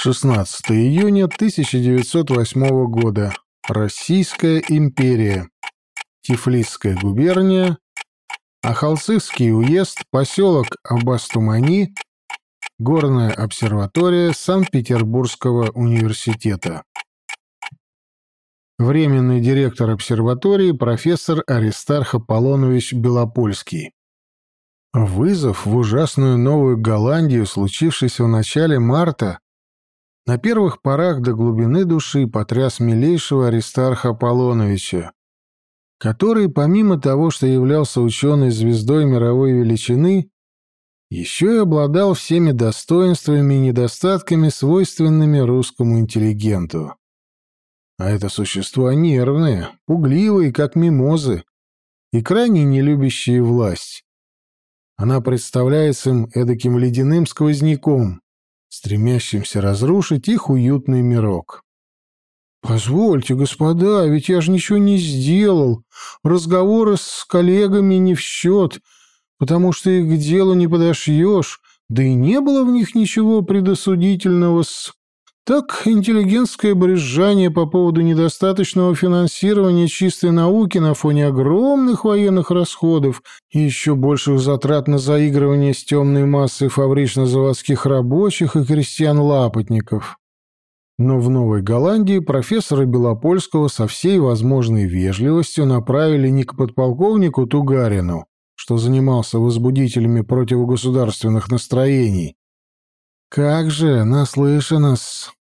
16 июня 1908 года. Российская империя. Тифлисская губерния. Ахалцихский уезд. Поселок Абастумани. Горная обсерватория Санкт-Петербургского университета. Временный директор обсерватории профессор Аристарх Аполлонович Белопольский. Вызов в ужасную Новую Голландию, случившийся в начале марта, на первых порах до глубины души потряс милейшего Аристарха Аполлоновича, который, помимо того, что являлся ученой звездой мировой величины, еще и обладал всеми достоинствами и недостатками, свойственными русскому интеллигенту. А это существа нервные, пугливые, как мимозы, и крайне не любящие власть. Она представляется им эдаким ледяным сквозняком, стремящимся разрушить их уютный мирок. «Позвольте, господа, ведь я же ничего не сделал. Разговоры с коллегами не в счет, потому что их к делу не подошьешь, да и не было в них ничего предосудительного с...» Так, интеллигентское брюзжание по поводу недостаточного финансирования чистой науки на фоне огромных военных расходов и еще больших затрат на заигрывание с темной массой фабрично-заводских рабочих и крестьян-лапотников. Но в Новой Голландии профессора Белопольского со всей возможной вежливостью направили не к подполковнику Тугарину, что занимался возбудителями противогосударственных настроений. «Как же, наслышано-с!»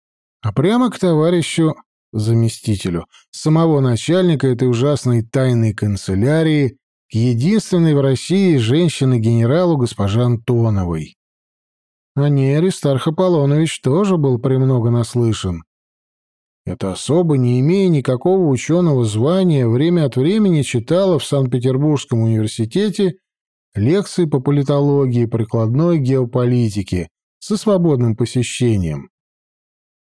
А прямо к товарищу заместителю, самого начальника этой ужасной тайной канцелярии, к единственной в России женщине-генералу госпоже Антоновой. О ней Аристарх Аполлонович тоже был премного наслышан. Это особо, не имея никакого ученого звания, время от времени читала в Санкт-Петербургском университете лекции по политологии и прикладной геополитике со свободным посещением.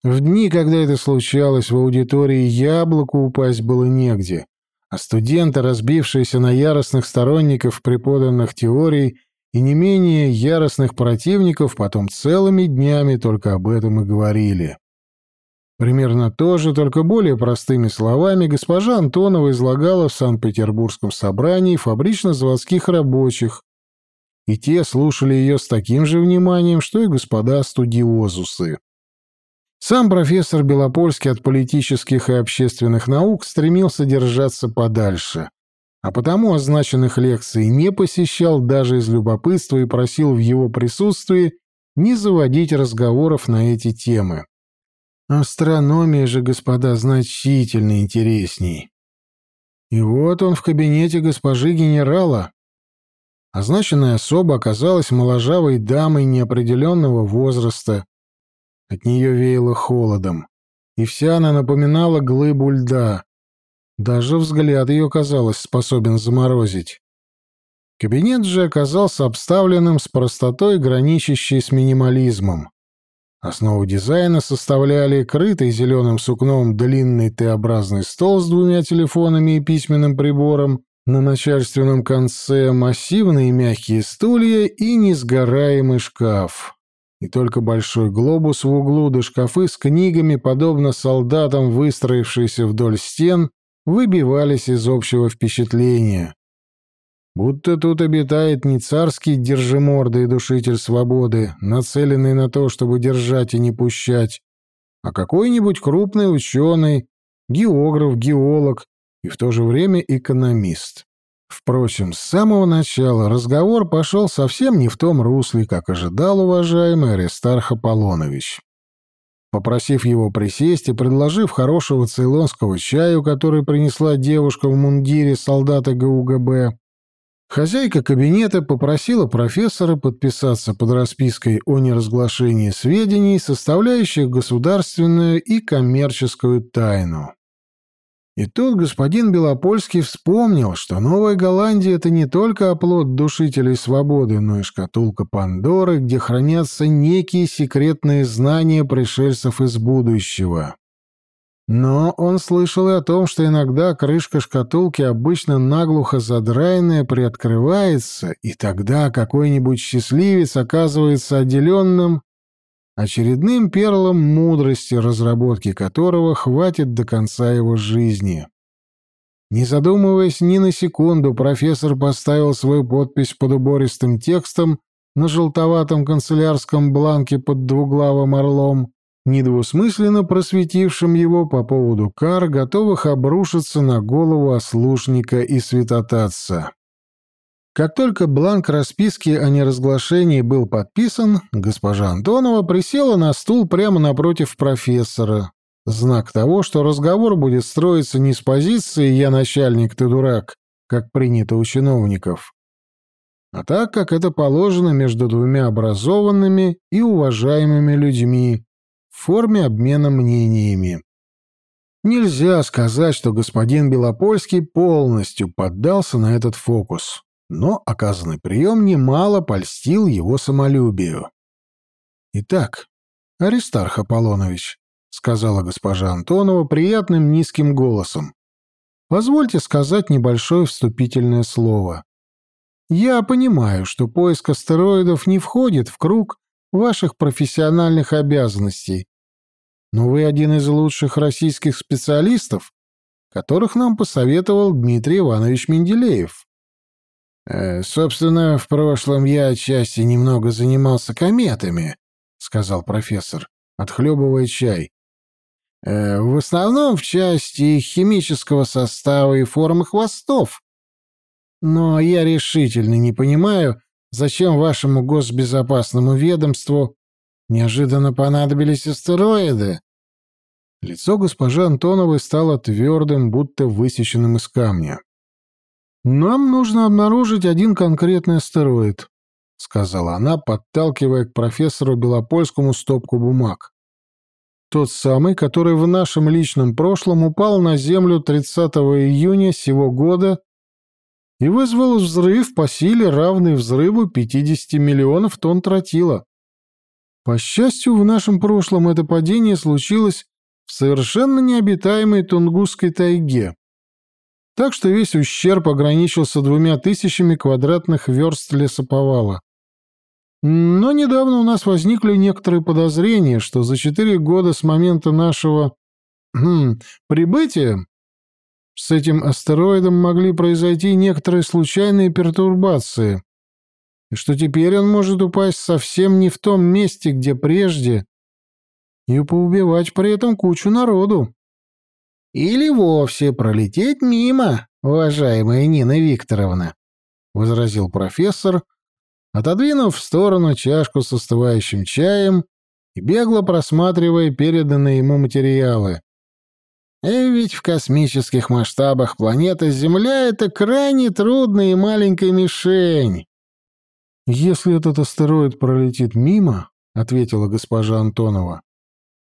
В дни, когда это случалось, в аудитории яблоку упасть было негде, а студенты, разбившиеся на яростных сторонников преподанных теорий и не менее яростных противников, потом целыми днями только об этом и говорили. Примерно то же, только более простыми словами, госпожа Антонова излагала в Санкт-Петербургском собрании фабрично-заводских рабочих, и те слушали ее с таким же вниманием, что и господа студиозусы. Сам профессор Белопольский от политических и общественных наук стремился держаться подальше, а потому означенных лекций не посещал даже из любопытства и просил в его присутствии не заводить разговоров на эти темы. Астрономия же, господа, значительно интересней. И вот он в кабинете госпожи генерала. Означенная особа оказалась моложавой дамой неопределенного возраста, от нее веяло холодом, и вся она напоминала глыбу льда. Даже взгляд ее, казалось, способен заморозить. Кабинет же оказался обставленным с простотой, граничащей с минимализмом. Основу дизайна составляли крытый зеленым сукном длинный Т-образный стол с двумя телефонами и письменным прибором, на начальственном конце массивные мягкие стулья и несгораемый шкаф и только большой глобус в углу да шкафы с книгами, подобно солдатам, выстроившиеся вдоль стен, выбивались из общего впечатления. Будто тут обитает не царский держиморда и душитель свободы, нацеленный на то, чтобы держать и не пущать, а какой-нибудь крупный ученый, географ, геолог и в то же время экономист. Впрочем, с самого начала разговор пошел совсем не в том русле, как ожидал уважаемый Аристарх Аполлонович. Попросив его присесть и предложив хорошего цейлонского чаю, который принесла девушка в мундире солдата ГУГБ, хозяйка кабинета попросила профессора подписаться под распиской о неразглашении сведений, составляющих государственную и коммерческую тайну. И тут господин Белопольский вспомнил, что Новая Голландия — это не только оплот душителей свободы, но и шкатулка Пандоры, где хранятся некие секретные знания пришельцев из будущего. Но он слышал и о том, что иногда крышка шкатулки, обычно наглухо задраенная, приоткрывается, и тогда какой-нибудь счастливец оказывается отделенным очередным перлом мудрости, разработки которого хватит до конца его жизни. Не задумываясь ни на секунду, профессор поставил свою подпись под убористым текстом на желтоватом канцелярском бланке под двуглавым орлом, недвусмысленно просветившим его по поводу кар, готовых обрушиться на голову ослушника и святотатца. Как только бланк расписки о неразглашении был подписан, госпожа Антонова присела на стул прямо напротив профессора. Знак того, что разговор будет строиться не с позиции «я начальник, ты дурак», как принято у чиновников, а так, как это положено между двумя образованными и уважаемыми людьми в форме обмена мнениями. Нельзя сказать, что господин Белопольский полностью поддался на этот фокус но оказанный прием немало польстил его самолюбию. «Итак, Аристарх Аполлонович», — сказала госпожа Антонова приятным низким голосом, — «позвольте сказать небольшое вступительное слово. Я понимаю, что поиск астероидов не входит в круг ваших профессиональных обязанностей, но вы один из лучших российских специалистов, которых нам посоветовал Дмитрий Иванович Менделеев. Э, «Собственно, в прошлом я отчасти немного занимался кометами», — сказал профессор, отхлебывая чай. Э, «В основном в части химического состава и формы хвостов. Но я решительно не понимаю, зачем вашему госбезопасному ведомству неожиданно понадобились астероиды». Лицо госпожи Антоновой стало твердым, будто высеченным из камня. «Нам нужно обнаружить один конкретный астероид», — сказала она, подталкивая к профессору Белопольскому стопку бумаг. «Тот самый, который в нашем личном прошлом упал на Землю 30 июня сего года и вызвал взрыв по силе, равный взрыву 50 миллионов тонн тротила. По счастью, в нашем прошлом это падение случилось в совершенно необитаемой Тунгусской тайге так что весь ущерб ограничился двумя тысячами квадратных верст лесоповала. Но недавно у нас возникли некоторые подозрения, что за четыре года с момента нашего хм, прибытия с этим астероидом могли произойти некоторые случайные пертурбации, и что теперь он может упасть совсем не в том месте, где прежде, и поубивать при этом кучу народу. Или вовсе пролететь мимо, уважаемая Нина Викторовна, — возразил профессор, отодвинув в сторону чашку с остывающим чаем и бегло просматривая переданные ему материалы. И э, ведь в космических масштабах планета Земля — это крайне трудная и маленькая мишень. «Если этот астероид пролетит мимо, — ответила госпожа Антонова,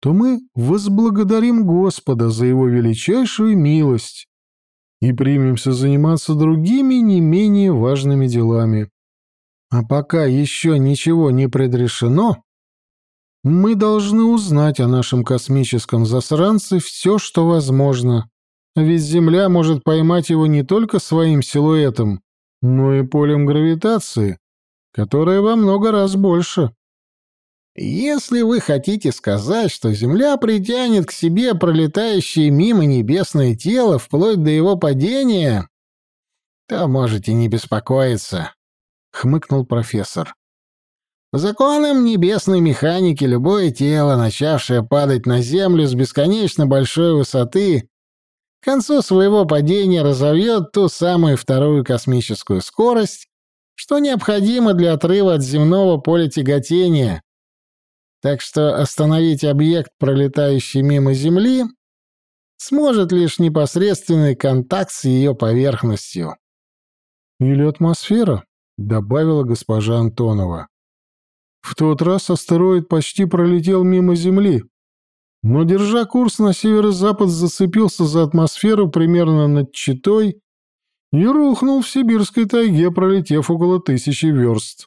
то мы возблагодарим Господа за его величайшую милость и примемся заниматься другими не менее важными делами. А пока еще ничего не предрешено, мы должны узнать о нашем космическом засранце все, что возможно, ведь Земля может поймать его не только своим силуэтом, но и полем гравитации, которое во много раз больше. Если вы хотите сказать, что Земля притянет к себе пролетающее мимо небесное тело вплоть до его падения, то можете не беспокоиться, — хмыкнул профессор. Законам небесной механики любое тело, начавшее падать на Землю с бесконечно большой высоты, к концу своего падения разовьет ту самую вторую космическую скорость, что необходимо для отрыва от земного поля тяготения, так что остановить объект, пролетающий мимо Земли, сможет лишь непосредственный контакт с ее поверхностью. «Или атмосфера», — добавила госпожа Антонова. «В тот раз астероид почти пролетел мимо Земли, но, держа курс на северо-запад, зацепился за атмосферу примерно над Читой и рухнул в сибирской тайге, пролетев около тысячи верст.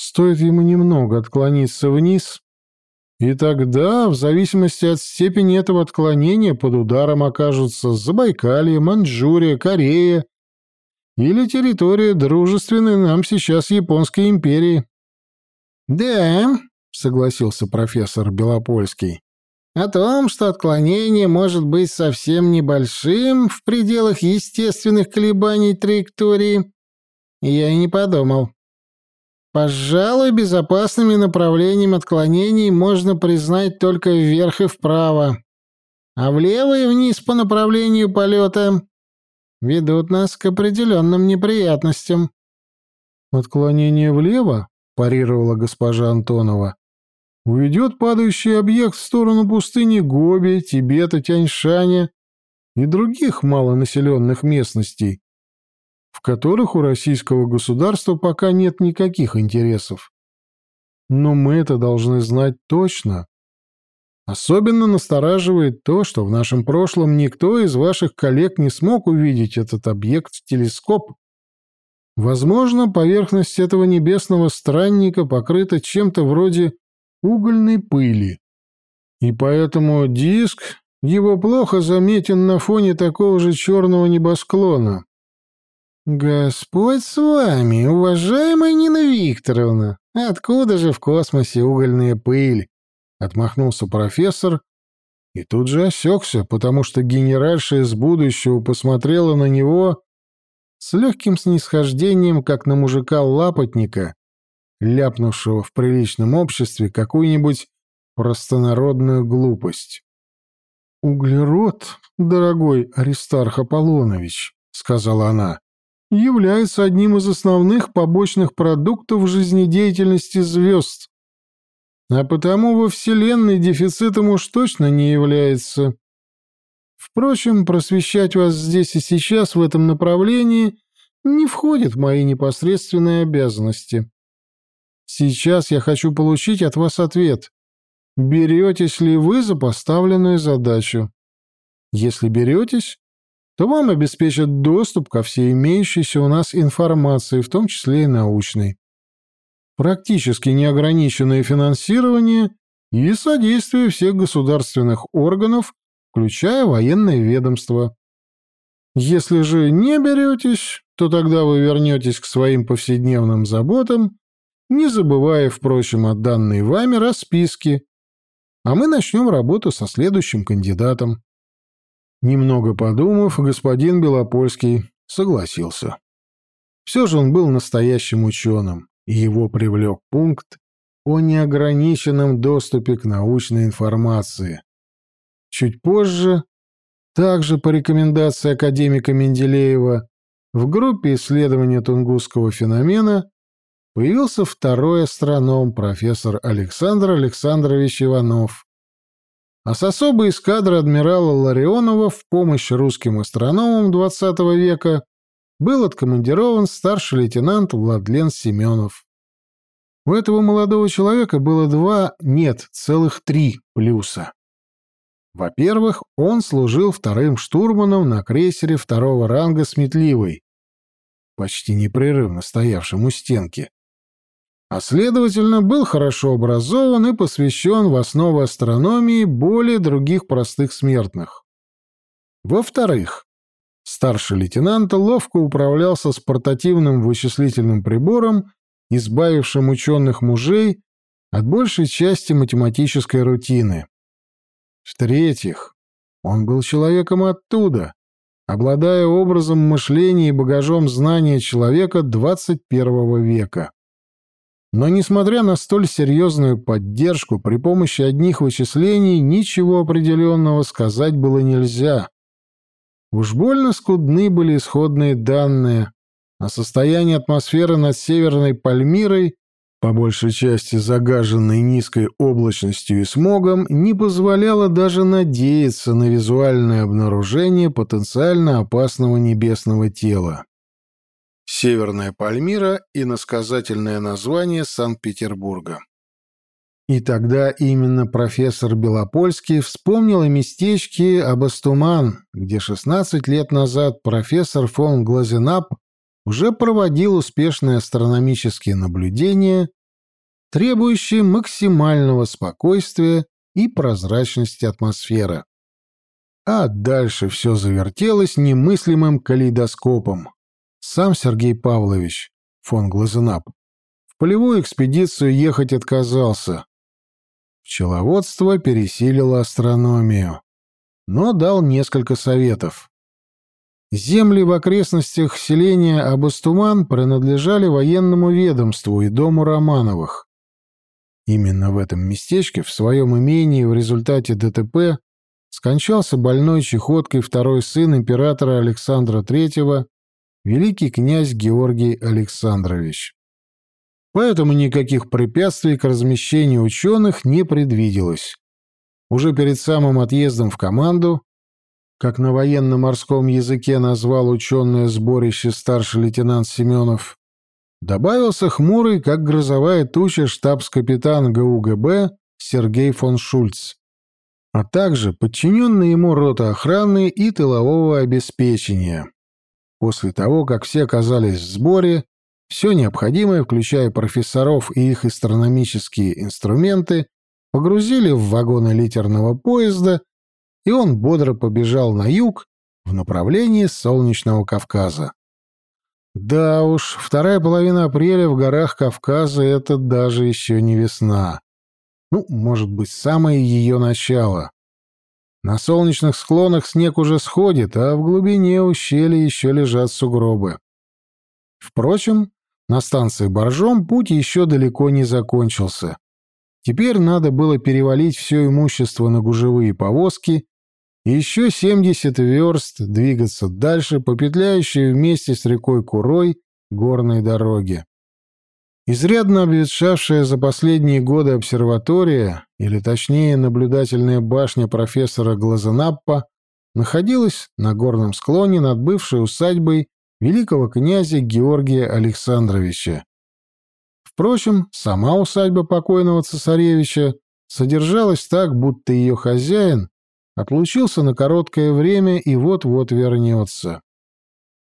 Стоит ему немного отклониться вниз, и тогда, в зависимости от степени этого отклонения, под ударом окажутся Забайкалье, Маньчжурия, Корея или территория дружественной нам сейчас Японской империи. «Да», — согласился профессор Белопольский. О том, что отклонение может быть совсем небольшим в пределах естественных колебаний траектории, я и не подумал. Пожалуй, безопасными направлениями отклонений можно признать только вверх и вправо, а влево и вниз по направлению полета ведут нас к определенным неприятностям. «Отклонение влево?» — парировала госпожа Антонова. «Уведет падающий объект в сторону пустыни Гоби, Тибета, Тяньшаня и других малонаселенных местностей, в которых у российского государства пока нет никаких интересов. Но мы это должны знать точно. Особенно настораживает то, что в нашем прошлом никто из ваших коллег не смог увидеть этот объект в телескоп. Возможно, поверхность этого небесного странника покрыта чем-то вроде угольной пыли. И поэтому диск его плохо заметен на фоне такого же черного небосклона. «Господь с вами, уважаемая Нина Викторовна! Откуда же в космосе угольная пыль?» Отмахнулся профессор и тут же осекся, потому что генеральша из будущего посмотрела на него с легким снисхождением, как на мужика-лапотника, ляпнувшего в приличном обществе какую-нибудь простонародную глупость. «Углерод, дорогой Аристарх Аполлонович», — сказала она, — «является одним из основных побочных продуктов жизнедеятельности звезд а потому во Вселенной дефицитом уж точно не является. Впрочем, просвещать вас здесь и сейчас в этом направлении не входит в мои непосредственные обязанности. Сейчас я хочу получить от вас ответ. Беретесь ли вы за поставленную задачу? Если беретесь, то вам обеспечат доступ ко всей имеющейся у нас информации, в том числе и научной практически неограниченное финансирование и содействие всех государственных органов, включая военное ведомство. Если же не беретесь, то тогда вы вернетесь к своим повседневным заботам, не забывая, впрочем, о данной вами расписке, а мы начнем работу со следующим кандидатом. Немного подумав, господин Белопольский согласился. Все же он был настоящим ученым и его привлек пункт о неограниченном доступе к научной информации. Чуть позже, также по рекомендации академика Менделеева, в группе исследования тунгусского феномена появился второй астроном, профессор Александр Александрович Иванов. А с особой эскадры адмирала Ларионова в помощь русским астрономам XX века был откомандирован старший лейтенант Владлен Семенов. У этого молодого человека было два, нет, целых три плюса. Во-первых, он служил вторым штурманом на крейсере второго ранга «Сметливый», почти непрерывно стоявшем у стенки. А следовательно, был хорошо образован и посвящен в основы астрономии более других простых смертных. Во-вторых, Старший лейтенант ловко управлялся с портативным вычислительным прибором, избавившим ученых мужей от большей части математической рутины. В-третьих, он был человеком оттуда, обладая образом мышления и багажом знания человека 21 века. Но, несмотря на столь серьезную поддержку, при помощи одних вычислений ничего определенного сказать было нельзя. Уж больно скудны были исходные данные, а состояние атмосферы над Северной Пальмирой, по большей части загаженной низкой облачностью и смогом, не позволяло даже надеяться на визуальное обнаружение потенциально опасного небесного тела. Северная Пальмира и насказательное название Санкт-Петербурга. И тогда именно профессор Белопольский вспомнил о местечке Абастуман, где 16 лет назад профессор фон Глазенап уже проводил успешные астрономические наблюдения, требующие максимального спокойствия и прозрачности атмосферы. А дальше все завертелось немыслимым калейдоскопом. Сам Сергей Павлович, фон Глазенап, в полевую экспедицию ехать отказался, Пчеловодство пересилило астрономию, но дал несколько советов. Земли в окрестностях селения Абастуман принадлежали военному ведомству и дому Романовых. Именно в этом местечке, в своем имении в результате ДТП, скончался больной чехоткой второй сын императора Александра III, великий князь Георгий Александрович. Поэтому никаких препятствий к размещению ученых не предвиделось. Уже перед самым отъездом в команду, как на военно-морском языке назвал ученое сборище старший лейтенант Семенов, добавился хмурый, как грозовая туча, штабс-капитан ГУГБ Сергей фон Шульц, а также подчиненный ему рота охраны и тылового обеспечения. После того, как все оказались в сборе, все необходимое, включая профессоров и их астрономические инструменты, погрузили в вагоны литерного поезда, и он бодро побежал на юг в направлении солнечного Кавказа. Да уж, вторая половина апреля в горах Кавказа — это даже еще не весна. Ну, может быть, самое ее начало. На солнечных склонах снег уже сходит, а в глубине ущелья еще лежат сугробы. Впрочем, на станции Боржом путь еще далеко не закончился. Теперь надо было перевалить все имущество на гужевые повозки и еще 70 верст двигаться дальше по петляющей вместе с рекой Курой горной дороге. Изрядно обветшавшая за последние годы обсерватория, или точнее наблюдательная башня профессора Глазенаппа, находилась на горном склоне над бывшей усадьбой великого князя Георгия Александровича. Впрочем, сама усадьба покойного цесаревича содержалась так, будто ее хозяин отлучился на короткое время и вот-вот вернется.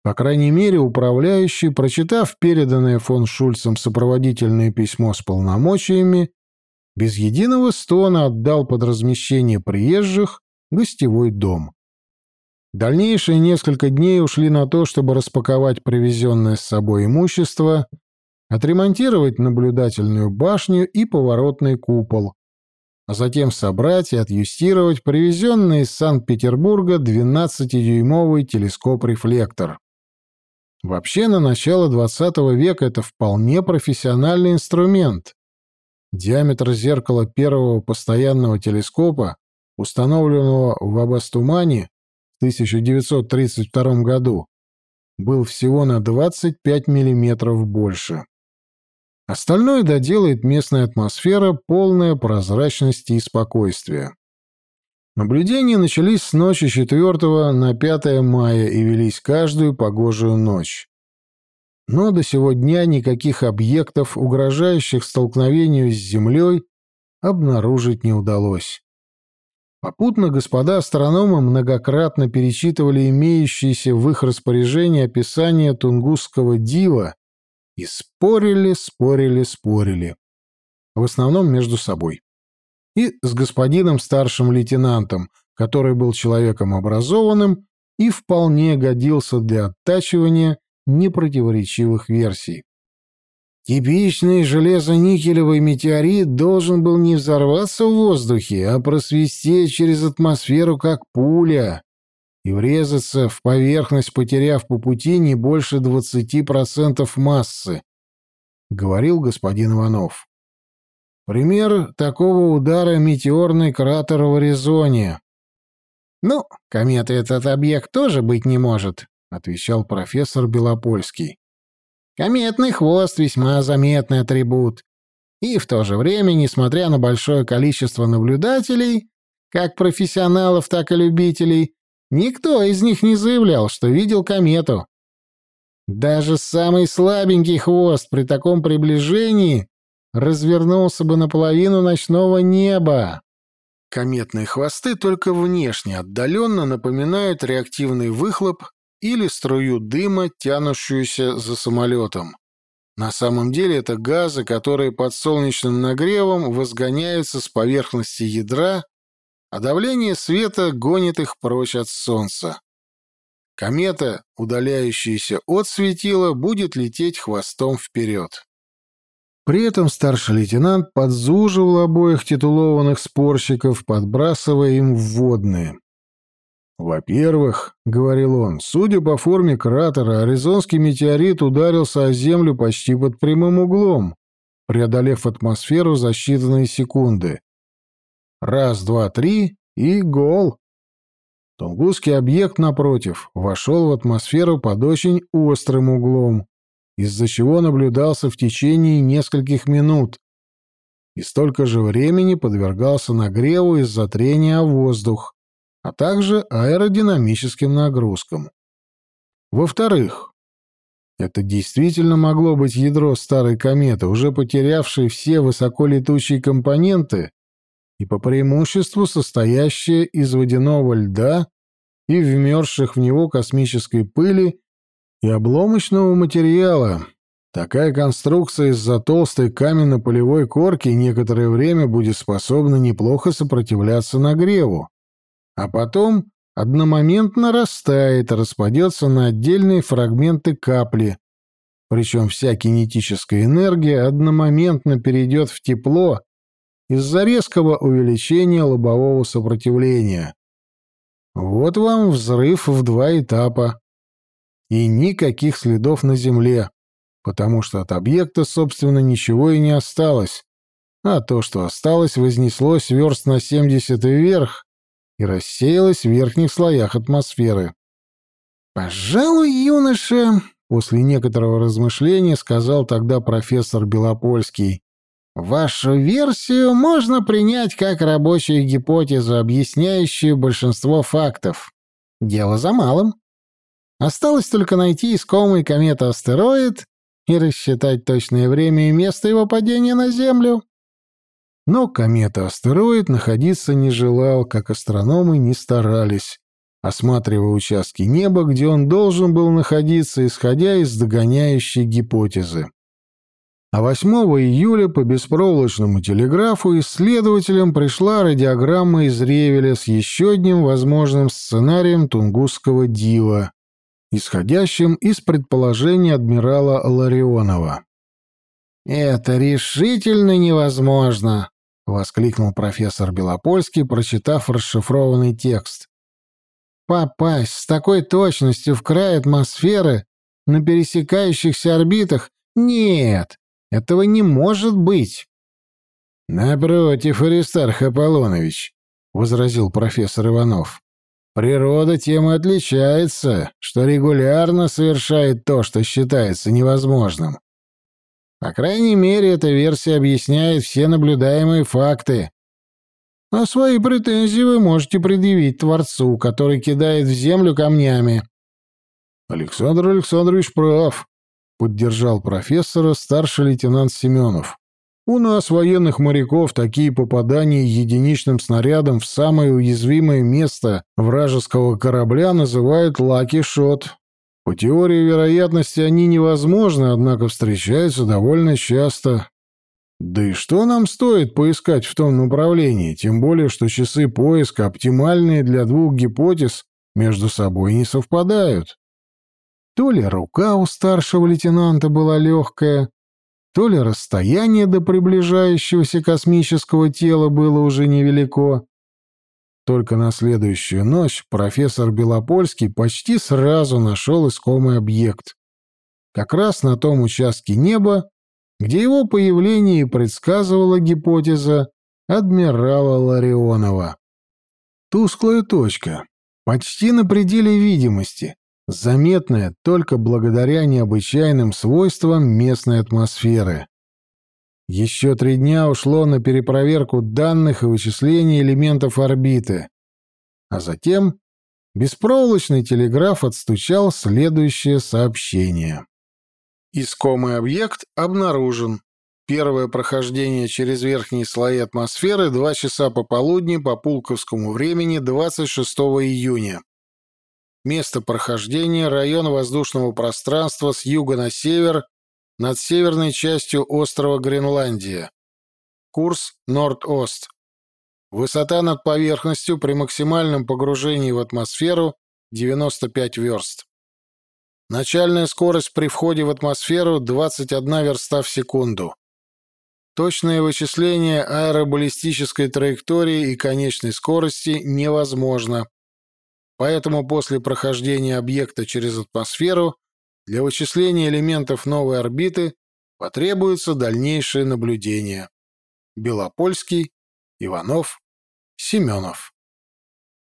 По крайней мере, управляющий, прочитав переданное фон Шульцем сопроводительное письмо с полномочиями, без единого стона отдал под размещение приезжих гостевой дом. Дальнейшие несколько дней ушли на то, чтобы распаковать привезенное с собой имущество, отремонтировать наблюдательную башню и поворотный купол, а затем собрать и отъюстировать привезенный из Санкт-Петербурга 12-дюймовый телескоп-рефлектор. Вообще, на начало XX века это вполне профессиональный инструмент. Диаметр зеркала первого постоянного телескопа, установленного в Абастумане в 1932 году, был всего на 25 мм больше. Остальное доделает местная атмосфера, полная прозрачности и спокойствия. Наблюдения начались с ночи 4 на 5 мая и велись каждую погожую ночь. Но до сего дня никаких объектов, угрожающих столкновению с Землей, обнаружить не удалось. Попутно господа астрономы многократно перечитывали имеющиеся в их распоряжении описания Тунгусского дива и спорили, спорили, спорили. В основном между собой и с господином старшим лейтенантом, который был человеком образованным и вполне годился для оттачивания непротиворечивых версий. Типичный железо-никелевый метеорит должен был не взорваться в воздухе, а просвистеть через атмосферу как пуля и врезаться в поверхность, потеряв по пути не больше 20% массы, — говорил господин Иванов. Пример такого удара — метеорный кратер в Аризоне. «Ну, комета этот объект тоже быть не может», — отвечал профессор Белопольский. «Кометный хвост — весьма заметный атрибут. И в то же время, несмотря на большое количество наблюдателей, как профессионалов, так и любителей, никто из них не заявлял, что видел комету. Даже самый слабенький хвост при таком приближении развернулся бы наполовину ночного неба. Кометные хвосты только внешне отдаленно напоминают реактивный выхлоп или струю дыма, тянущуюся за самолетом. На самом деле это газы, которые под солнечным нагревом возгоняются с поверхности ядра, а давление света гонит их прочь от Солнца. Комета, удаляющаяся от светила, будет лететь хвостом вперед. При этом старший лейтенант подзуживал обоих титулованных спорщиков, подбрасывая им вводные. «Во-первых, — говорил он, — судя по форме кратера, аризонский метеорит ударился о Землю почти под прямым углом, преодолев атмосферу за считанные секунды. Раз, два, три — и гол!» Тунгусский объект, напротив, вошел в атмосферу под очень острым углом, из-за чего наблюдался в течение нескольких минут и столько же времени подвергался нагреву из-за трения о воздух, а также аэродинамическим нагрузкам. Во-вторых, это действительно могло быть ядро старой кометы, уже потерявшей все высоколетучие компоненты и по преимуществу состоящее из водяного льда и вмерзших в него космической пыли и обломочного материала. Такая конструкция из-за толстой каменно-полевой корки некоторое время будет способна неплохо сопротивляться нагреву, а потом одномоментно растает распадется на отдельные фрагменты капли, причем вся кинетическая энергия одномоментно перейдет в тепло из-за резкого увеличения лобового сопротивления. Вот вам взрыв в два этапа. И никаких следов на Земле, потому что от объекта, собственно, ничего и не осталось. А то, что осталось, вознеслось верст на 70 вверх и рассеялось в верхних слоях атмосферы. «Пожалуй, юноша», — после некоторого размышления сказал тогда профессор Белопольский, Вашу версию можно принять как рабочую гипотезу, объясняющую большинство фактов. Дело за малым. Осталось только найти искомый комета-астероид и рассчитать точное время и место его падения на Землю. Но комета-астероид находиться не желал, как астрономы не старались, осматривая участки неба, где он должен был находиться, исходя из догоняющей гипотезы. А 8 июля по беспроволочному телеграфу исследователям пришла радиограмма из Ревеля с еще одним возможным сценарием Тунгусского дива, исходящим из предположения адмирала Ларионова. «Это решительно невозможно!» — воскликнул профессор Белопольский, прочитав расшифрованный текст. «Попасть с такой точностью в край атмосферы на пересекающихся орбитах? Нет, этого не может быть. Напротив, Аристарх Аполлонович, возразил профессор Иванов. Природа тем и отличается, что регулярно совершает то, что считается невозможным. По крайней мере, эта версия объясняет все наблюдаемые факты. А свои претензии вы можете предъявить Творцу, который кидает в землю камнями. Александр Александрович прав, поддержал профессора старший лейтенант Семенов. У нас, военных моряков, такие попадания единичным снарядом в самое уязвимое место вражеского корабля называют lucky shot. По теории вероятности они невозможны, однако встречаются довольно часто. Да и что нам стоит поискать в том направлении, тем более, что часы поиска, оптимальные для двух гипотез, между собой не совпадают. То ли рука у старшего лейтенанта была легкая, то ли расстояние до приближающегося космического тела было уже невелико. Только на следующую ночь профессор Белопольский почти сразу нашел искомый объект. Как раз на том участке неба, где его появление предсказывала гипотеза адмирала Ларионова. Тусклая точка, почти на пределе видимости, заметная только благодаря необычайным свойствам местной атмосферы. Еще три дня ушло на перепроверку данных и вычисление элементов орбиты. А затем беспроволочный телеграф отстучал следующее сообщение. Искомый объект обнаружен. Первое прохождение через верхние слои атмосферы 2 часа пополудни по пулковскому времени 26 июня. Место прохождения – район воздушного пространства с юга на север над северной частью острова Гренландия. Курс Норд-Ост. Высота над поверхностью при максимальном погружении в атмосферу 95 верст. Начальная скорость при входе в атмосферу 21 верста в секунду. Точное вычисление аэробаллистической траектории и конечной скорости невозможно. Поэтому после прохождения объекта через атмосферу для вычисления элементов новой орбиты потребуется дальнейшее наблюдение. Белопольский, Иванов, Семенов.